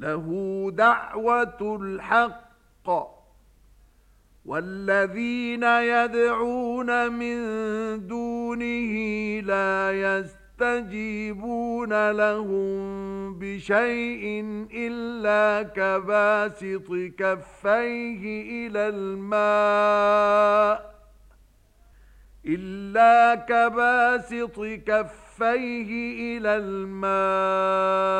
له دعوة الحق والذين يدعون من دونه لا يستجيبون لهم بشيء إلا كباسط كفيه إلى الماء إلا كباسط كفيه إلى الماء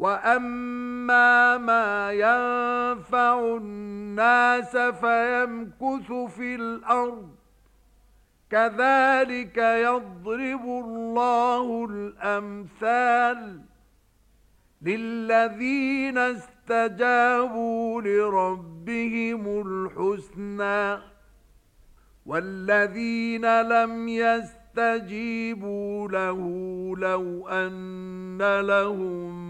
وَأَمَّا مَا يَنفَعُ النَّاسَ فَيَمْكُثُ فِي الْأَرْضِ كَذَلِكَ يَضْرِبُ اللَّهُ الْأَمْثَالَ لِلَّذِينَ اسْتَجَابُوا لِرَبِّهِمُ الْحُسْنَى وَالَّذِينَ لَمْ يَسْتَجِيبُوا لَهُ لَوْ أَنَّ لَهُم